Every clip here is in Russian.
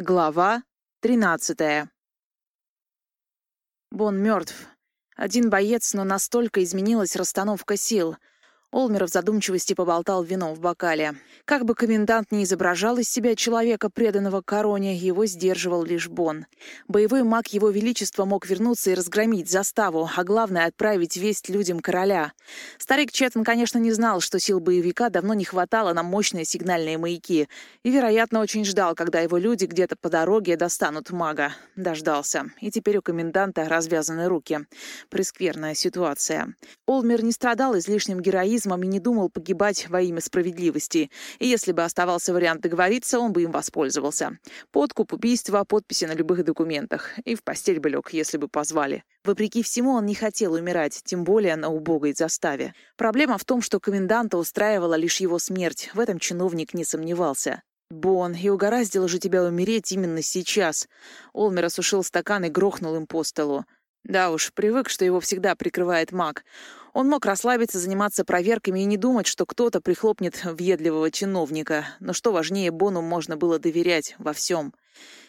Глава 13. Бон мертв. Один боец, но настолько изменилась расстановка сил. Олмер в задумчивости поболтал вином в бокале. Как бы комендант не изображал из себя человека, преданного короне, его сдерживал лишь Бон. Боевой маг его величества мог вернуться и разгромить заставу, а главное — отправить весть людям короля. Старик Четтон, конечно, не знал, что сил боевика давно не хватало на мощные сигнальные маяки, и, вероятно, очень ждал, когда его люди где-то по дороге достанут мага. Дождался. И теперь у коменданта развязаны руки. Прескверная ситуация. Олмер не страдал излишним героизмом, героизмом и не думал погибать во имя справедливости. И если бы оставался вариант договориться, он бы им воспользовался. Подкуп, убийство, подписи на любых документах. И в постель бы лег, если бы позвали. Вопреки всему, он не хотел умирать, тем более на убогой заставе. Проблема в том, что коменданта устраивала лишь его смерть. В этом чиновник не сомневался. «Бон, и угораздило же тебя умереть именно сейчас!» Олмер осушил стакан и грохнул им по столу. Да уж, привык, что его всегда прикрывает маг. Он мог расслабиться, заниматься проверками и не думать, что кто-то прихлопнет въедливого чиновника. Но что важнее, Бону можно было доверять во всем.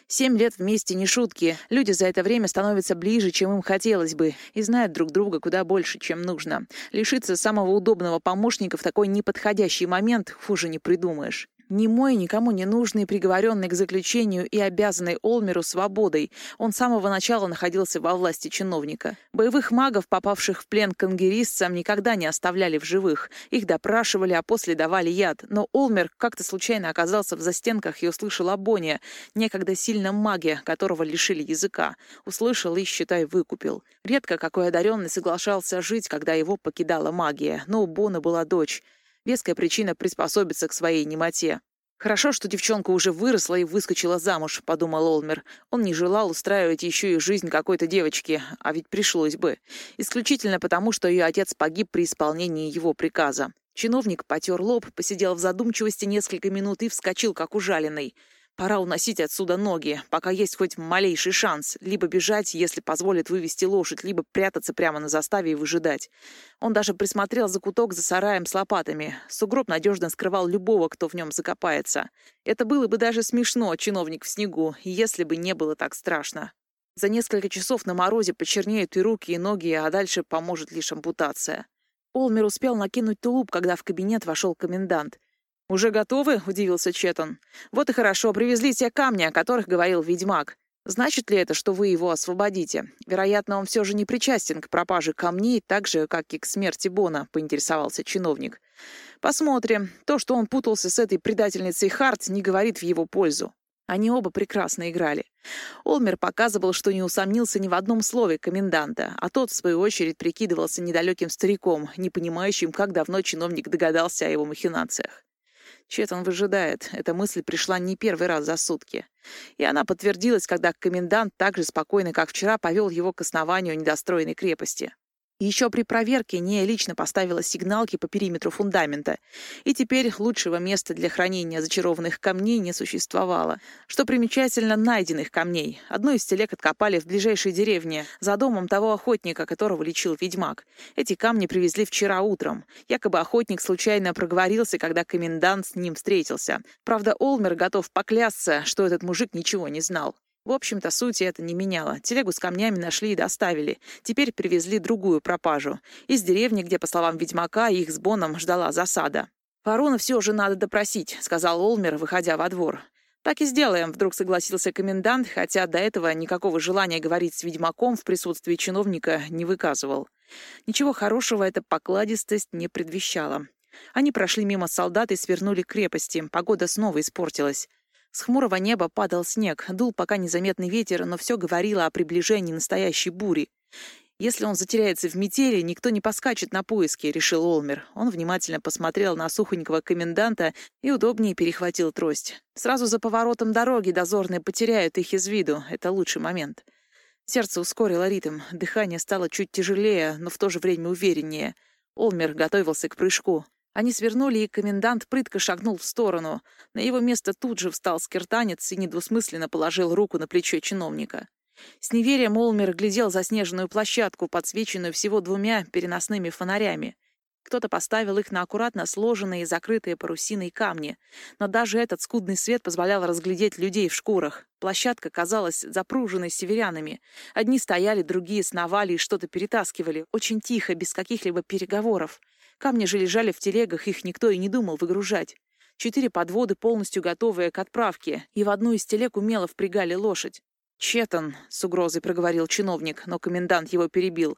Семь лет вместе не шутки. Люди за это время становятся ближе, чем им хотелось бы, и знают друг друга куда больше, чем нужно. Лишиться самого удобного помощника в такой неподходящий момент хуже не придумаешь. Немой, никому не нужный, приговоренный к заключению и обязанный Олмеру свободой, он с самого начала находился во власти чиновника. Боевых магов, попавших в плен к ангеристцам, никогда не оставляли в живых. Их допрашивали, а после давали яд. Но Олмер как-то случайно оказался в застенках и услышал о Боне, некогда сильном маге, которого лишили языка. Услышал и, считай, выкупил. Редко какой одаренный соглашался жить, когда его покидала магия. Но у Бона была дочь. Веская причина приспособиться к своей немоте. «Хорошо, что девчонка уже выросла и выскочила замуж», — подумал Олмер. Он не желал устраивать еще и жизнь какой-то девочки, а ведь пришлось бы. Исключительно потому, что ее отец погиб при исполнении его приказа. Чиновник потер лоб, посидел в задумчивости несколько минут и вскочил, как ужаленный. Пора уносить отсюда ноги, пока есть хоть малейший шанс. Либо бежать, если позволит вывести лошадь, либо прятаться прямо на заставе и выжидать. Он даже присмотрел закуток за сараем с лопатами. Сугроб надежно скрывал любого, кто в нем закопается. Это было бы даже смешно, чиновник в снегу, если бы не было так страшно. За несколько часов на морозе почернеют и руки, и ноги, а дальше поможет лишь ампутация. Олмер успел накинуть тулуп, когда в кабинет вошел комендант. «Уже готовы?» — удивился Четон. «Вот и хорошо, привезли те камни, о которых говорил ведьмак. Значит ли это, что вы его освободите? Вероятно, он все же не причастен к пропаже камней, так же, как и к смерти Бона», — поинтересовался чиновник. «Посмотрим. То, что он путался с этой предательницей Харт, не говорит в его пользу. Они оба прекрасно играли. Олмер показывал, что не усомнился ни в одном слове коменданта, а тот, в свою очередь, прикидывался недалеким стариком, не понимающим, как давно чиновник догадался о его махинациях. Четон выжидает. Эта мысль пришла не первый раз за сутки. И она подтвердилась, когда комендант так же спокойно, как вчера, повел его к основанию недостроенной крепости. Еще при проверке Нея лично поставила сигналки по периметру фундамента, и теперь лучшего места для хранения зачарованных камней не существовало. Что примечательно, найденных камней. Одну из телег откопали в ближайшей деревне, за домом того охотника, которого лечил ведьмак. Эти камни привезли вчера утром. Якобы охотник случайно проговорился, когда комендант с ним встретился. Правда, Олмер готов поклясться, что этот мужик ничего не знал. В общем-то, сути это не меняло. Телегу с камнями нашли и доставили. Теперь привезли другую пропажу. Из деревни, где, по словам ведьмака, их с Боном ждала засада. «Ворона все же надо допросить», — сказал Олмер, выходя во двор. «Так и сделаем», — вдруг согласился комендант, хотя до этого никакого желания говорить с ведьмаком в присутствии чиновника не выказывал. Ничего хорошего эта покладистость не предвещала. Они прошли мимо солдат и свернули к крепости. Погода снова испортилась. С хмурого неба падал снег, дул пока незаметный ветер, но все говорило о приближении настоящей бури. «Если он затеряется в метели, никто не поскачет на поиски», — решил Олмер. Он внимательно посмотрел на сухонького коменданта и удобнее перехватил трость. «Сразу за поворотом дороги дозорные потеряют их из виду. Это лучший момент». Сердце ускорило ритм, дыхание стало чуть тяжелее, но в то же время увереннее. Олмер готовился к прыжку. Они свернули, и комендант прытко шагнул в сторону. На его место тут же встал скиртанец и недвусмысленно положил руку на плечо чиновника. С неверием Олмер глядел заснеженную площадку, подсвеченную всего двумя переносными фонарями. Кто-то поставил их на аккуратно сложенные и закрытые парусиной камни. Но даже этот скудный свет позволял разглядеть людей в шкурах. Площадка казалась запруженной северянами. Одни стояли, другие сновали и что-то перетаскивали. Очень тихо, без каких-либо переговоров. Камни же лежали в телегах, их никто и не думал выгружать. Четыре подводы, полностью готовые к отправке, и в одну из телег умело впрягали лошадь. «Четон», — с угрозой проговорил чиновник, но комендант его перебил.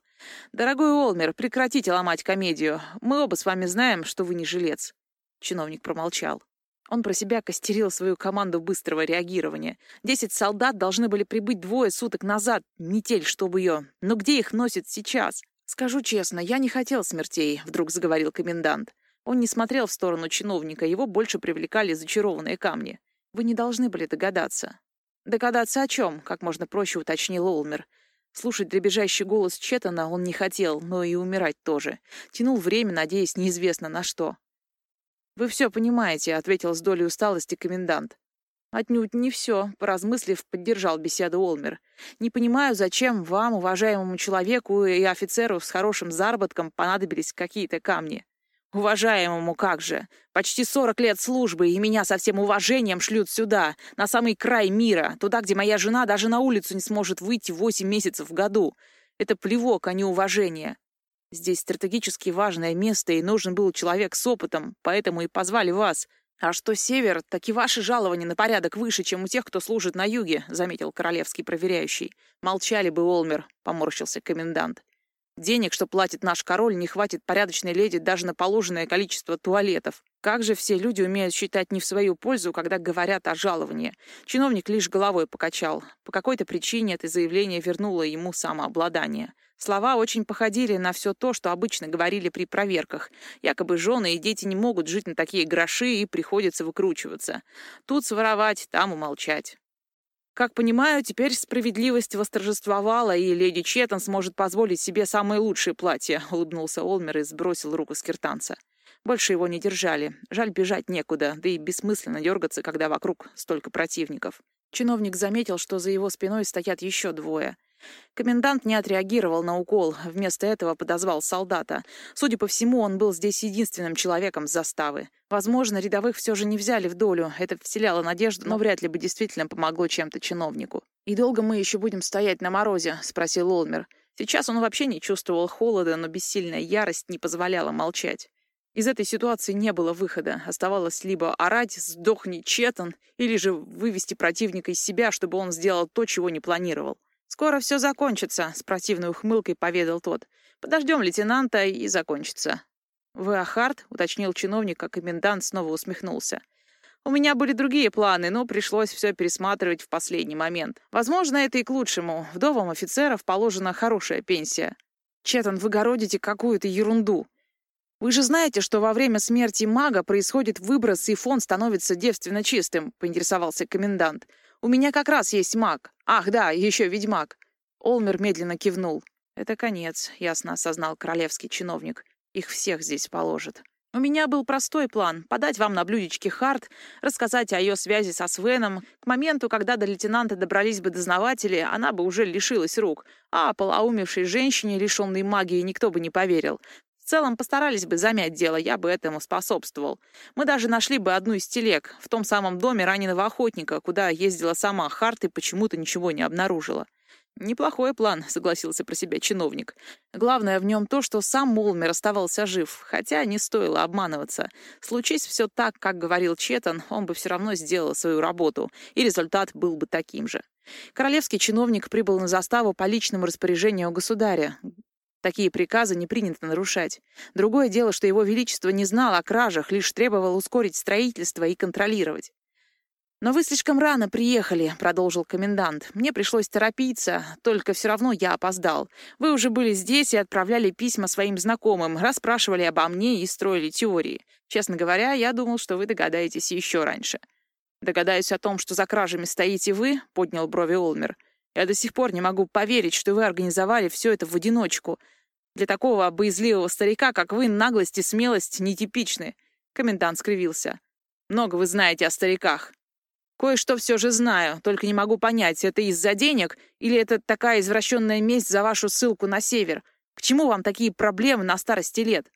«Дорогой Олмер, прекратите ломать комедию. Мы оба с вами знаем, что вы не жилец». Чиновник промолчал. Он про себя костерил свою команду быстрого реагирования. Десять солдат должны были прибыть двое суток назад. Метель, чтобы ее. Но где их носит сейчас? «Скажу честно, я не хотел смертей», — вдруг заговорил комендант. Он не смотрел в сторону чиновника, его больше привлекали зачарованные камни. «Вы не должны были догадаться. «Догадаться о чем?» — как можно проще уточнил Олмер. Слушать дребезжащий голос Четана он не хотел, но и умирать тоже. Тянул время, надеясь неизвестно на что. «Вы все понимаете», — ответил с долей усталости комендант. «Отнюдь не все», — поразмыслив, поддержал беседу Олмер. «Не понимаю, зачем вам, уважаемому человеку и офицеру с хорошим заработком, понадобились какие-то камни. «Уважаемому как же! Почти сорок лет службы, и меня со всем уважением шлют сюда, на самый край мира, туда, где моя жена даже на улицу не сможет выйти восемь месяцев в году. Это плевок, а не уважение. Здесь стратегически важное место, и нужен был человек с опытом, поэтому и позвали вас. А что север, так и ваши жалования на порядок выше, чем у тех, кто служит на юге», — заметил королевский проверяющий. «Молчали бы, Олмер», — поморщился комендант. Денег, что платит наш король, не хватит порядочной леди даже на положенное количество туалетов. Как же все люди умеют считать не в свою пользу, когда говорят о жаловании? Чиновник лишь головой покачал. По какой-то причине это заявление вернуло ему самообладание. Слова очень походили на все то, что обычно говорили при проверках. Якобы жены и дети не могут жить на такие гроши и приходится выкручиваться. Тут своровать, там умолчать. Как понимаю, теперь справедливость восторжествовала, и леди Четон сможет позволить себе самое лучшее платье», — улыбнулся Олмер и сбросил руку с киртанца. Больше его не держали. Жаль, бежать некуда, да и бессмысленно дергаться, когда вокруг столько противников. Чиновник заметил, что за его спиной стоят еще двое. Комендант не отреагировал на укол, вместо этого подозвал солдата. Судя по всему, он был здесь единственным человеком с заставы. Возможно, рядовых все же не взяли в долю, это вселяло надежду, но вряд ли бы действительно помогло чем-то чиновнику. «И долго мы еще будем стоять на морозе?» — спросил Олмер. Сейчас он вообще не чувствовал холода, но бессильная ярость не позволяла молчать. Из этой ситуации не было выхода. Оставалось либо орать «сдохни, Четон», или же вывести противника из себя, чтобы он сделал то, чего не планировал. «Скоро все закончится», — с противной ухмылкой поведал тот. «Подождем лейтенанта и закончится». «Вы Ахарт?» — уточнил чиновник, а комендант снова усмехнулся. «У меня были другие планы, но пришлось все пересматривать в последний момент. Возможно, это и к лучшему. Вдовам офицеров положена хорошая пенсия». «Четан, вы городите какую-то ерунду», «Вы же знаете, что во время смерти мага происходит выброс, и фон становится девственно чистым», — поинтересовался комендант. «У меня как раз есть маг. Ах, да, еще ведьмак». Олмер медленно кивнул. «Это конец», — ясно осознал королевский чиновник. «Их всех здесь положат». «У меня был простой план — подать вам на блюдечке Харт, рассказать о ее связи со Свеном. К моменту, когда до лейтенанта добрались бы дознаватели, она бы уже лишилась рук, а полоумевшей женщине, лишенной магии, никто бы не поверил. Целом постарались бы замять дело, я бы этому способствовал. Мы даже нашли бы одну из телег в том самом доме раненого охотника, куда ездила сама Харт и почему-то ничего не обнаружила. «Неплохой план», — согласился про себя чиновник. «Главное в нем то, что сам Молмер оставался жив, хотя не стоило обманываться. Случись все так, как говорил Четан, он бы все равно сделал свою работу, и результат был бы таким же». Королевский чиновник прибыл на заставу по личному распоряжению государя. Такие приказы не принято нарушать. Другое дело, что его величество не знал о кражах, лишь требовал ускорить строительство и контролировать. «Но вы слишком рано приехали», — продолжил комендант. «Мне пришлось торопиться, только все равно я опоздал. Вы уже были здесь и отправляли письма своим знакомым, расспрашивали обо мне и строили теории. Честно говоря, я думал, что вы догадаетесь еще раньше». «Догадаюсь о том, что за кражами стоите вы», — поднял брови Олмер. Я до сих пор не могу поверить, что вы организовали все это в одиночку. Для такого боязливого старика, как вы, наглость и смелость нетипичны. Комендант скривился. Много вы знаете о стариках. Кое-что все же знаю, только не могу понять, это из-за денег или это такая извращенная месть за вашу ссылку на север. К чему вам такие проблемы на старости лет?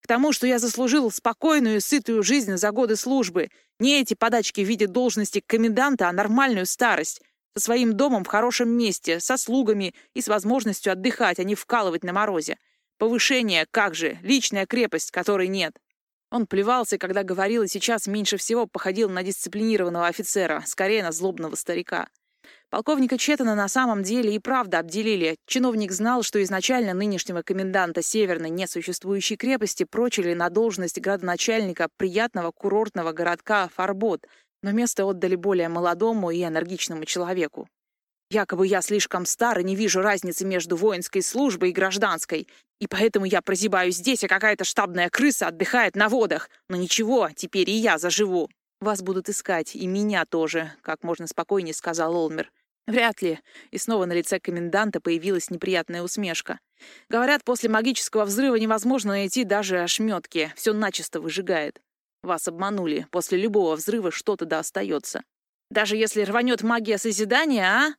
К тому, что я заслужил спокойную и сытую жизнь за годы службы. Не эти подачки в виде должности коменданта, а нормальную старость. Со своим домом в хорошем месте, со слугами и с возможностью отдыхать, а не вкалывать на морозе. Повышение, как же, личная крепость, которой нет. Он плевался, когда говорил, и сейчас меньше всего походил на дисциплинированного офицера, скорее на злобного старика. Полковника Четана на самом деле и правда обделили. Чиновник знал, что изначально нынешнего коменданта северной несуществующей крепости прочили на должность градоначальника приятного курортного городка Фарбот, но место отдали более молодому и энергичному человеку. Якобы я слишком стар и не вижу разницы между воинской службой и гражданской, и поэтому я прозябаю здесь, а какая-то штабная крыса отдыхает на водах. Но ничего, теперь и я заживу. Вас будут искать, и меня тоже, как можно спокойнее сказал Олмер. Вряд ли. И снова на лице коменданта появилась неприятная усмешка. Говорят, после магического взрыва невозможно найти даже ошметки. Все начисто выжигает. Вас обманули. После любого взрыва что-то да остается. Даже если рванет магия созидания, а?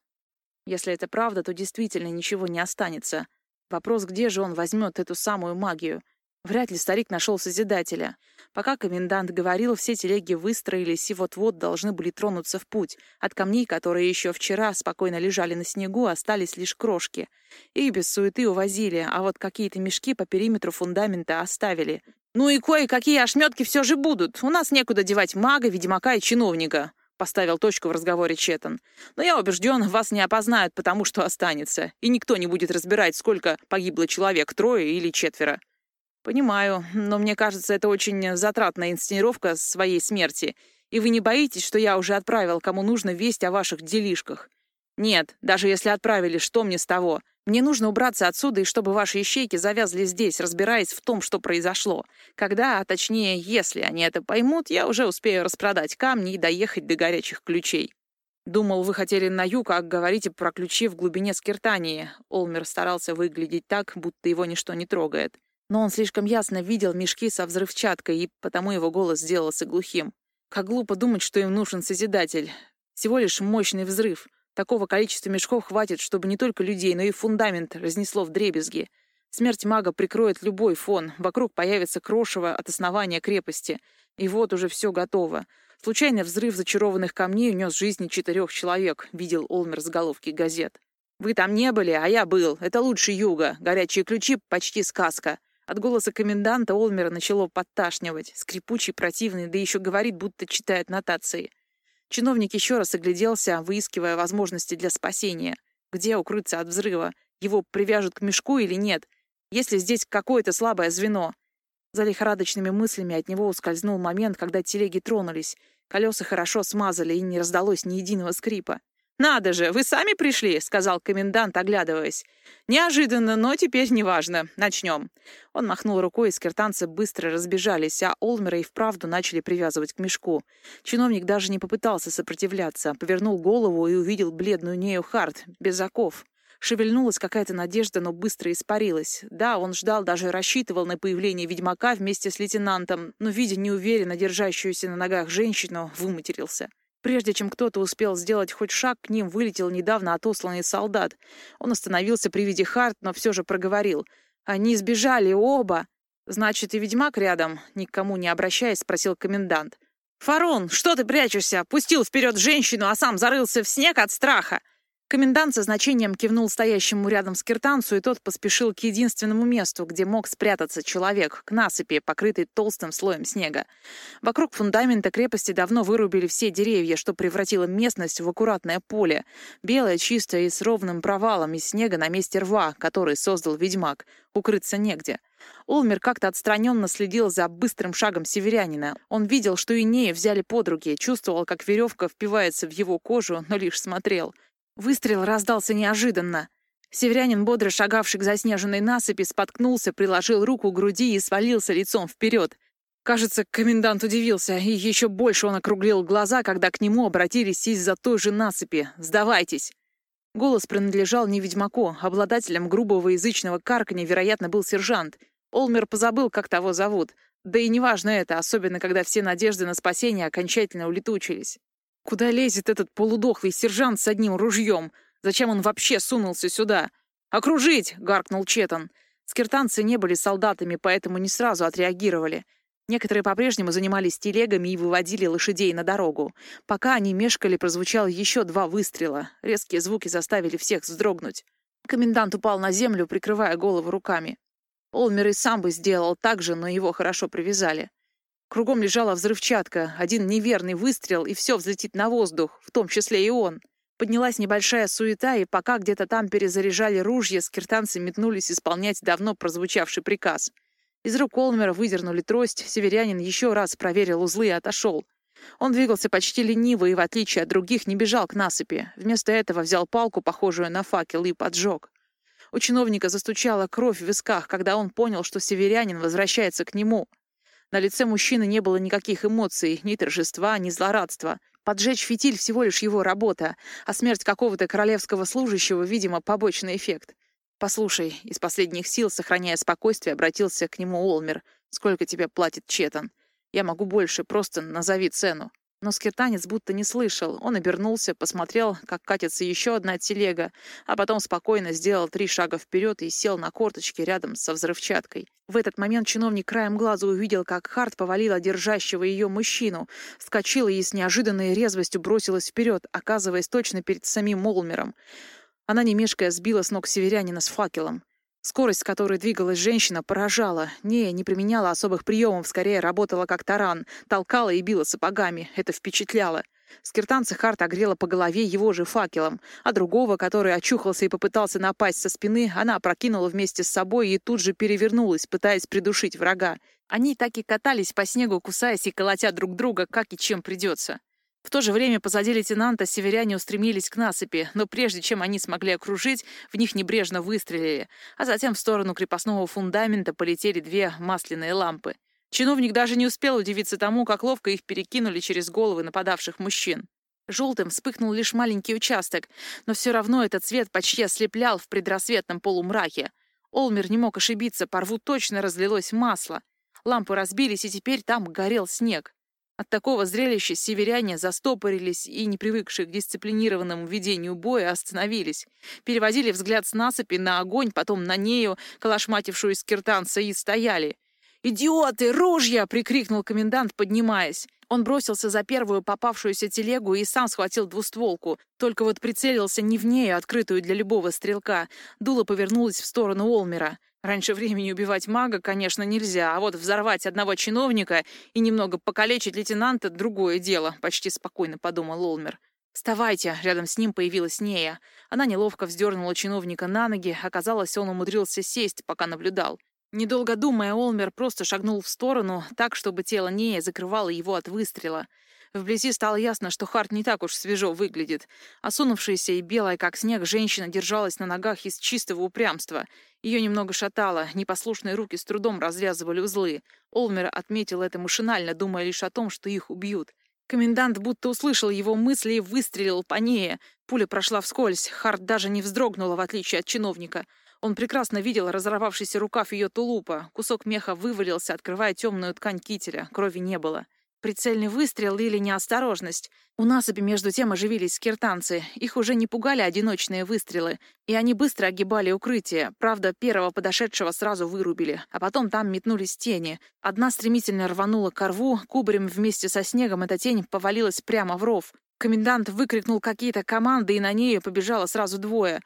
Если это правда, то действительно ничего не останется. Вопрос, где же он возьмет эту самую магию? Вряд ли старик нашел Созидателя. Пока комендант говорил, все телеги выстроились и вот-вот должны были тронуться в путь. От камней, которые еще вчера спокойно лежали на снегу, остались лишь крошки. Их без суеты увозили, а вот какие-то мешки по периметру фундамента оставили. «Ну и кое-какие ошметки все же будут. У нас некуда девать мага, ведьмака и чиновника», — поставил точку в разговоре Четан. «Но я убежден, вас не опознают, потому что останется, и никто не будет разбирать, сколько погибло человек, трое или четверо». «Понимаю, но мне кажется, это очень затратная инсценировка своей смерти. И вы не боитесь, что я уже отправил кому нужно весть о ваших делишках?» «Нет, даже если отправили, что мне с того? Мне нужно убраться отсюда, и чтобы ваши ищейки завязли здесь, разбираясь в том, что произошло. Когда, а точнее, если они это поймут, я уже успею распродать камни и доехать до горячих ключей». «Думал, вы хотели на юг, а говорите про ключи в глубине Скиртании». Олмер старался выглядеть так, будто его ничто не трогает. Но он слишком ясно видел мешки со взрывчаткой, и потому его голос сделался глухим. Как глупо думать, что им нужен Созидатель. Всего лишь мощный взрыв. Такого количества мешков хватит, чтобы не только людей, но и фундамент разнесло в дребезги. Смерть мага прикроет любой фон, вокруг появится крошево от основания крепости. И вот уже все готово. Случайный взрыв зачарованных камней унес жизни четырех человек, видел Олмер с головки газет. «Вы там не были, а я был. Это лучше юга. Горячие ключи — почти сказка. От голоса коменданта Олмера начало подташнивать. Скрипучий, противный, да еще говорит, будто читает нотации. Чиновник еще раз огляделся, выискивая возможности для спасения. Где укрыться от взрыва? Его привяжут к мешку или нет? Есть ли здесь какое-то слабое звено? За лихорадочными мыслями от него ускользнул момент, когда телеги тронулись. Колеса хорошо смазали, и не раздалось ни единого скрипа. «Надо же, вы сами пришли», — сказал комендант, оглядываясь. «Неожиданно, но теперь неважно. Начнем». Он махнул рукой, и скиртанцы быстро разбежались, а Олмера и вправду начали привязывать к мешку. Чиновник даже не попытался сопротивляться, повернул голову и увидел бледную Нею Харт, без оков. Шевельнулась какая-то надежда, но быстро испарилась. Да, он ждал, даже рассчитывал на появление ведьмака вместе с лейтенантом, но, видя неуверенно держащуюся на ногах женщину, выматерился. Прежде чем кто-то успел сделать хоть шаг, к ним вылетел недавно отосланный солдат. Он остановился при виде Харт, но все же проговорил. «Они сбежали, оба!» «Значит, и ведьмак рядом?» Никому не обращаясь, спросил комендант. «Фарон, что ты прячешься? Пустил вперед женщину, а сам зарылся в снег от страха!» Комендант со значением кивнул стоящему рядом скиртанцу, и тот поспешил к единственному месту, где мог спрятаться человек, к насыпи, покрытой толстым слоем снега. Вокруг фундамента крепости давно вырубили все деревья, что превратило местность в аккуратное поле. Белое, чистое и с ровным провалом из снега на месте рва, который создал ведьмак. Укрыться негде. Олмер как-то отстраненно следил за быстрым шагом северянина. Он видел, что Инея взяли под руки, чувствовал, как веревка впивается в его кожу, но лишь смотрел. Выстрел раздался неожиданно. Северянин, бодро шагавший к заснеженной насыпи, споткнулся, приложил руку к груди и свалился лицом вперед. Кажется, комендант удивился, и еще больше он округлил глаза, когда к нему обратились из-за той же насыпи. «Сдавайтесь!» Голос принадлежал не ведьмаку, обладателем грубого язычного карканья, вероятно, был сержант. Олмер позабыл, как того зовут. Да и неважно это, особенно когда все надежды на спасение окончательно улетучились. Куда лезет этот полудохлый сержант с одним ружьем? Зачем он вообще сунулся сюда? «Окружить!» — гаркнул Четан. Скиртанцы не были солдатами, поэтому не сразу отреагировали. Некоторые по-прежнему занимались телегами и выводили лошадей на дорогу. Пока они мешкали, прозвучало еще два выстрела. Резкие звуки заставили всех вздрогнуть. Комендант упал на землю, прикрывая голову руками. Олмер и сам бы сделал так же, но его хорошо привязали. Кругом лежала взрывчатка, один неверный выстрел, и все взлетит на воздух, в том числе и он. Поднялась небольшая суета, и пока где-то там перезаряжали ружья, скиртанцы метнулись исполнять давно прозвучавший приказ. Из рук Олмера выдернули трость, северянин еще раз проверил узлы и отошел. Он двигался почти лениво и, в отличие от других, не бежал к насыпи. Вместо этого взял палку, похожую на факел, и поджег. У чиновника застучала кровь в висках, когда он понял, что северянин возвращается к нему. На лице мужчины не было никаких эмоций, ни торжества, ни злорадства. Поджечь фитиль всего лишь его работа, а смерть какого-то королевского служащего, видимо, побочный эффект. «Послушай», — из последних сил, сохраняя спокойствие, обратился к нему Олмер. «Сколько тебе платит Четан? Я могу больше, просто назови цену». Но скиртанец будто не слышал. Он обернулся, посмотрел, как катится еще одна телега, а потом спокойно сделал три шага вперед и сел на корточки рядом со взрывчаткой. В этот момент чиновник краем глаза увидел, как Харт повалила держащего ее мужчину, вскочила и с неожиданной резвостью бросилась вперед, оказываясь точно перед самим Молмером. Она, не мешкая, сбила с ног северянина с факелом. Скорость, с которой двигалась женщина, поражала. Не, не применяла особых приемов, скорее работала как таран, толкала и била сапогами. Это впечатляло. Скиртанца Харт огрела по голове его же факелом, а другого, который очухался и попытался напасть со спины, она опрокинула вместе с собой и тут же перевернулась, пытаясь придушить врага. Они так и катались по снегу, кусаясь и колотя друг друга, как и чем придется. В то же время позади лейтенанта северяне устремились к насыпи, но прежде чем они смогли окружить, в них небрежно выстрелили, а затем в сторону крепостного фундамента полетели две масляные лампы. Чиновник даже не успел удивиться тому, как ловко их перекинули через головы нападавших мужчин. Желтым вспыхнул лишь маленький участок, но все равно этот цвет почти ослеплял в предрассветном полумраке. Олмер не мог ошибиться, по рву точно разлилось масло. Лампы разбились, и теперь там горел снег. От такого зрелища северяне застопорились и, не привыкшие к дисциплинированному ведению боя, остановились. Переводили взгляд с насыпи на огонь, потом на нею, калашматившую из киртанца, и стояли. «Идиоты! Ружья!» — прикрикнул комендант, поднимаясь. Он бросился за первую попавшуюся телегу и сам схватил двустволку. Только вот прицелился не в нею, открытую для любого стрелка. Дуло повернулось в сторону Олмера. Раньше времени убивать мага, конечно, нельзя, а вот взорвать одного чиновника и немного покалечить лейтенанта — другое дело, — почти спокойно подумал Олмер. «Вставайте!» — рядом с ним появилась Нея. Она неловко вздернула чиновника на ноги, оказалось, он умудрился сесть, пока наблюдал. Недолго думая, Олмер просто шагнул в сторону, так, чтобы тело Нея закрывало его от выстрела — Вблизи стало ясно, что Харт не так уж свежо выглядит. Осунувшаяся и белая, как снег, женщина держалась на ногах из чистого упрямства. Ее немного шатало, непослушные руки с трудом развязывали узлы. Олмер отметил это машинально, думая лишь о том, что их убьют. Комендант будто услышал его мысли и выстрелил по ней. Пуля прошла вскользь, Харт даже не вздрогнула, в отличие от чиновника. Он прекрасно видел разорвавшийся рукав ее тулупа. Кусок меха вывалился, открывая темную ткань кителя. Крови не было. Прицельный выстрел или неосторожность. У насыпи между тем оживились скиртанцы. Их уже не пугали одиночные выстрелы, и они быстро огибали укрытие. Правда, первого подошедшего сразу вырубили, а потом там метнулись тени. Одна стремительно рванула к рву, кубарем вместе со снегом эта тень повалилась прямо в ров. Комендант выкрикнул какие-то команды, и на нее побежало сразу двое.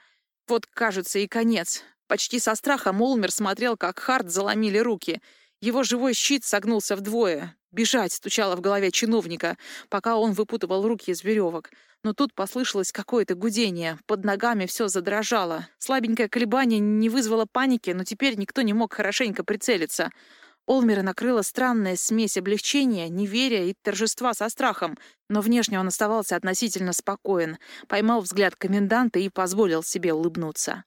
Вот, кажется, и конец. Почти со страхом Молмер смотрел, как Харт заломили руки. Его живой щит согнулся вдвое. Бежать стучало в голове чиновника, пока он выпутывал руки из веревок. Но тут послышалось какое-то гудение. Под ногами все задрожало. Слабенькое колебание не вызвало паники, но теперь никто не мог хорошенько прицелиться. Олмера накрыла странная смесь облегчения, неверия и торжества со страхом, но внешне он оставался относительно спокоен, поймал взгляд коменданта и позволил себе улыбнуться.